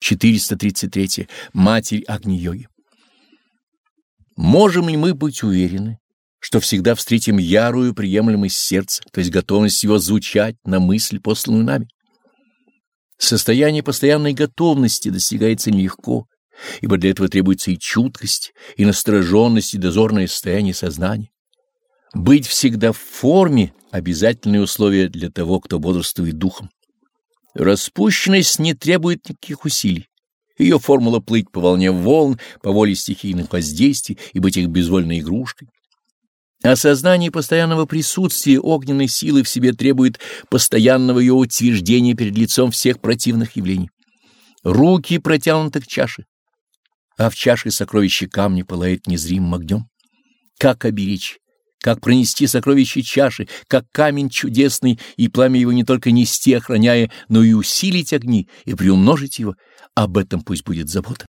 433. Матерь Агни-йоги. Можем ли мы быть уверены, что всегда встретим ярую приемлемость сердца, то есть готовность его звучать на мысль, посланную нами? Состояние постоянной готовности достигается нелегко, ибо для этого требуется и чуткость, и настороженность, и дозорное состояние сознания. Быть всегда в форме — обязательное условие для того, кто бодрствует духом. Распущенность не требует никаких усилий. Ее формула плыть по волне волн, по воле стихийных воздействий и быть их безвольной игрушкой. Осознание постоянного присутствия огненной силы в себе требует постоянного ее утверждения перед лицом всех противных явлений. Руки протянуты к чаше, а в чаше сокровище камня пылает незримым огнем. Как оберечь? Как пронести сокровище чаши, как камень чудесный, и пламя его не только нести, охраняя, но и усилить огни и приумножить его, об этом пусть будет забота.